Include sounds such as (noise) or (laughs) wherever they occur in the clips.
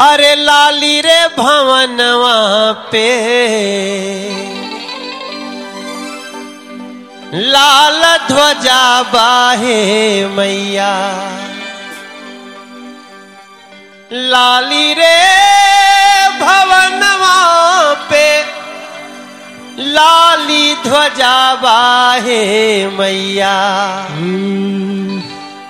अरे लाली रे भवनवा पे। लाल ध्वजा बाहे मैया। लाली रे भवनवा पे। लाली ध्वजा बाहे मैया।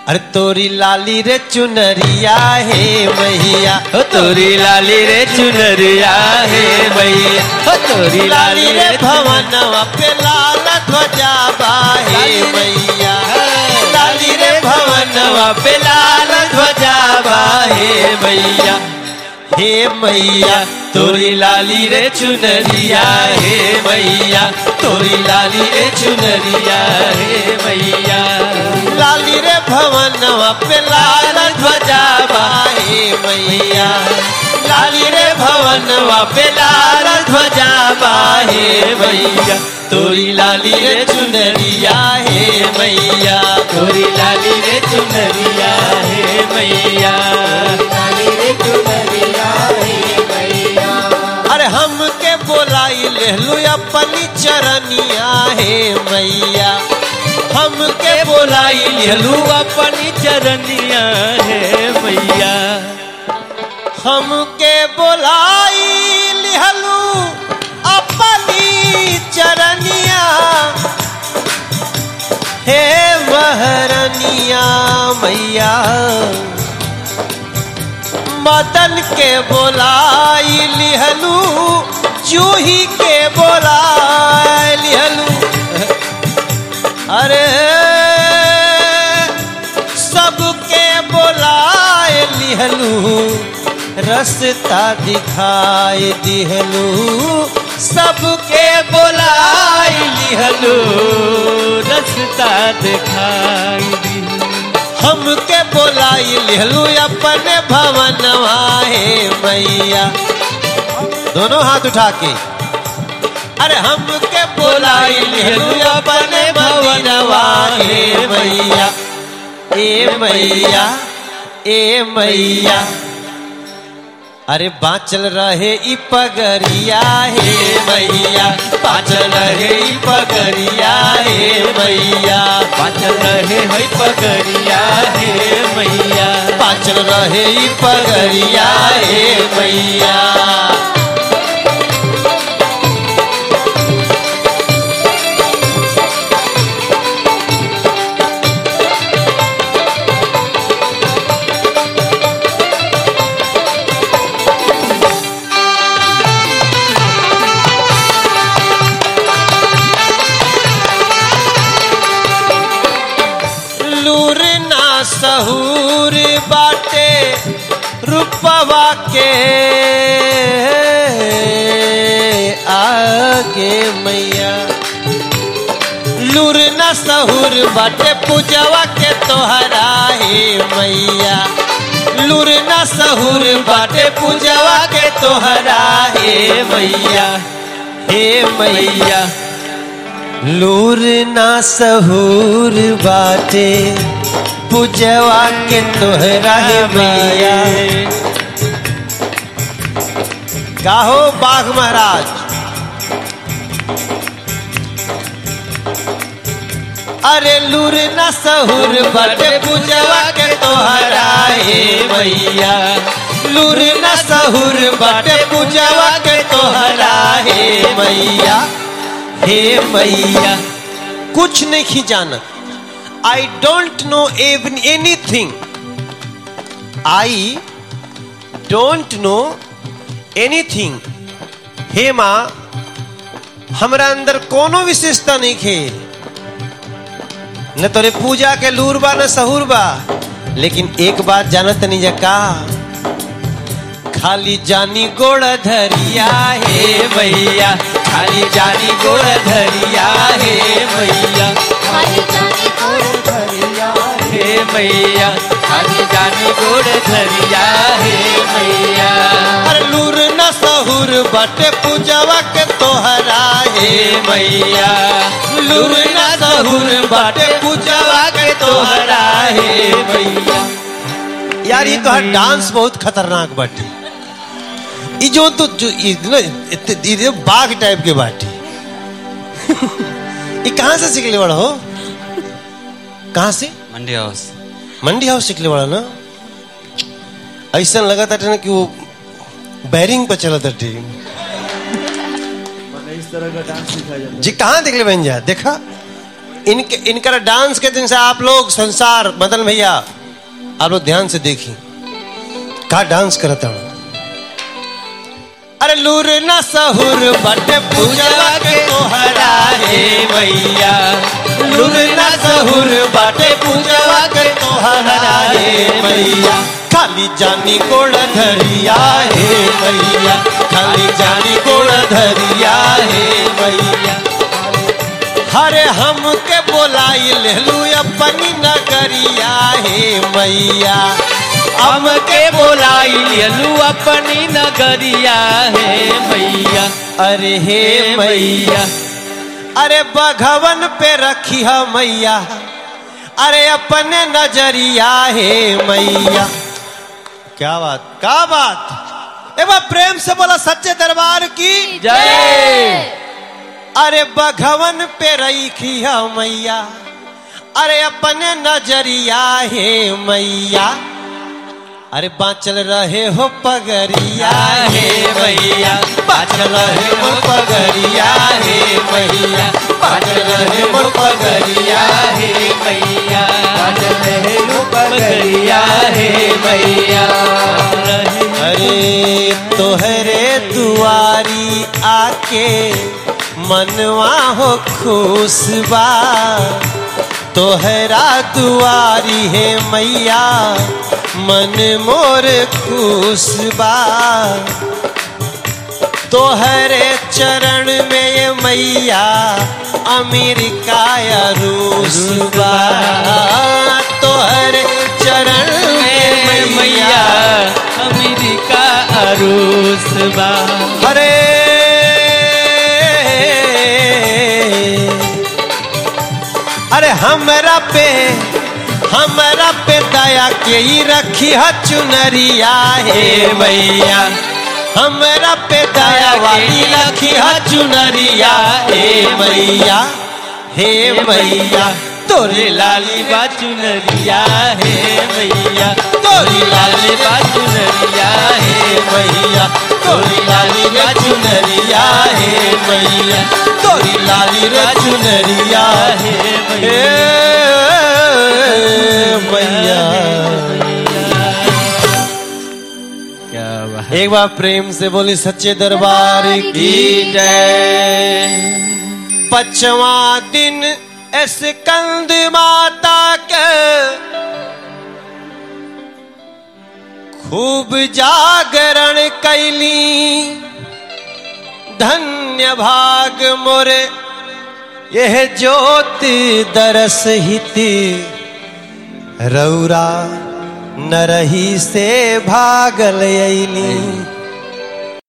अरे तोरी लाली रे चुनरिया हे मैया। हो तोरी लाली रे चुनरिया हे मैया। हो तोरी लाली रे भवनवा पे लाल ध्वजा बाहे मैया। लाली रे भवनवा पे लाल ध्वजा बाहे मैया। हे मैया, तोरी लाली रे चुनरिया हे मैया। तोरी लाली रे चुनरिया हे मैया। लाली रे भवनवा पे लाल ध्वजा बाहे मैया। लाली रे भवनवा पे लाल ध्वजा बाहे मैया। तोरी लाली रे चुनरिया हे मैया। तोरी लाली रे चुनरिया हे मैया। हे मैया हमके बोलाई लेलू अपनी चरनिया हे मैया। हमके बोलाई लेलू अपनी चरनिया हे मैया हमके बोलाई लिहलू अपनी चरनिया हे महरनिया मैया मदन के बोलाई लिहलू जूही के बोलाई रस्ता दिखाई दिहलू, सबके बोलाई लिहलू, रस्ता दिखाई हमके बोलाई लिहलू, अपने भवन हे मैया। दोनों हाथ उठा के अरे हमके बोलाई लिहलू, अपने भवनवा हे मैया। ए मैया। ए मैया। अरे बाचल रहे ई पगरिया, हे मैया। बाचल रहे ई पगरिया, हे मैया। बाचल रहे है पगरिया, हे मैया। बाचल रहे ई पगरिया, हे मैया। सहूर बाटे रूपवा के आगे मैया। लूर ना सहूर बाटे पूजवा के तोहरा हे मैया। लूर ना सहूर बाटे पूजवा के तोहरा हे मैया। हे मैया लूर ना सहूर बाटे पूजवा के तोहरा हे मैया। गाहो बाघ महाराज। अरे लूर ना सहूर बाटे पूजवा के तोहरा हे मैया लूर ना सहूर बाटे पूजवा के तोहरा हे मैया हे मैया कुछ नहीं जानत। I don't know even anything I don't know anything हे माँ, हमारा अंदर कोनो विशेषता नहीं खे। न तोरे पूजा के लूर बा, न सहूर बा, लेकिन एक बात जानत नहीं जा का। खाली जानी गोड़ धरिया हे मैया खाली जानी गोड़ धरिया हे मैया मैया। खाली जानी गोड़ धरिया हे मैया। अरे लूर न सहूर बटे पूजवा के तोहरा हे मैया। लूर न सहूर बटे पूजवा के तोहरा हे मैया। यार ये तो हर डांस बहुत खतरनाक बाटी। ई जो तो जो ई न इतने ई बाघ टाइप के बाटी। (laughs) ये कहाँ से सीखले वाला हो? कहाँ से? मंडी हाउस मंडी हाउस सीखले वाला ना ऐसा लगा था ना कि वो बैरिंग पर चला था ट्रेन मैंने इस तरह का डांस सिखाया जाता जी कहाँ देख ले बन जा देखा इनके इनका डांस के दिन से आप लोग संसार मदन भैया आप लोग ध्यान से देखी का डांस करता हूँ अरे लूर ना सहुर बटे पूजवा के तोहरा हे मैया ना सहुर बटे पूजवा के तोहरा हे मैया। खाली जानी गोड़ धरिया हे मैया। खाली जानी गोड़ धरिया हे मैया। हरे हमके बोलाई लेलू अपनी नगरिया हे मैया। हमके बोलाई लियलू अपनी नगरिया है मैया। अरे हे मैया। अरे बघवन पे रखी है मैया। अरे अपने नज़रिया हे मैया। क्या बात क्या बात। बार प्रेम से बोला सच्चे दरबार की। जय। अरे बघवन पे रखी है मैया। अरे अपने नज़रिया हे मैया। अरे बाँचल रहे हो पगरिया हे मैया। बाँचल रहे हो पगरिया हे मैया। बाँचल रहे हो पगरिया हे मैया। पगरिया है मैया। अरे तोहरे दुआरी आके मनवा हो खुश बा तोहरा दुआरी है मैया। मन मोर खुशबा तोहरे चरण में ये मैया अमेरिका या रूस बा। तोहरे चरण में मैया अमेरिका अरूस दया के ही रखी है चुनरिया हे मैया हमरा पे दया वाली रखी है चुनरिया हे मैया हे मैया तोरे लाली बा चुनरिया है मैया तोरी लाली बा चुनरिया है मैया तोरी लाली रे चुनरिया हे मैया तोरी लाली रे चुनरिया है हे मैया क्या एक बार प्रेम से बोली सच्चे दरबार की जय। पचवा दिन इस कंद माता के खूब जागरण कैली। धन्य भाग मोरे यह ज्योति दरस हिति। रौरा नरही से भागल अली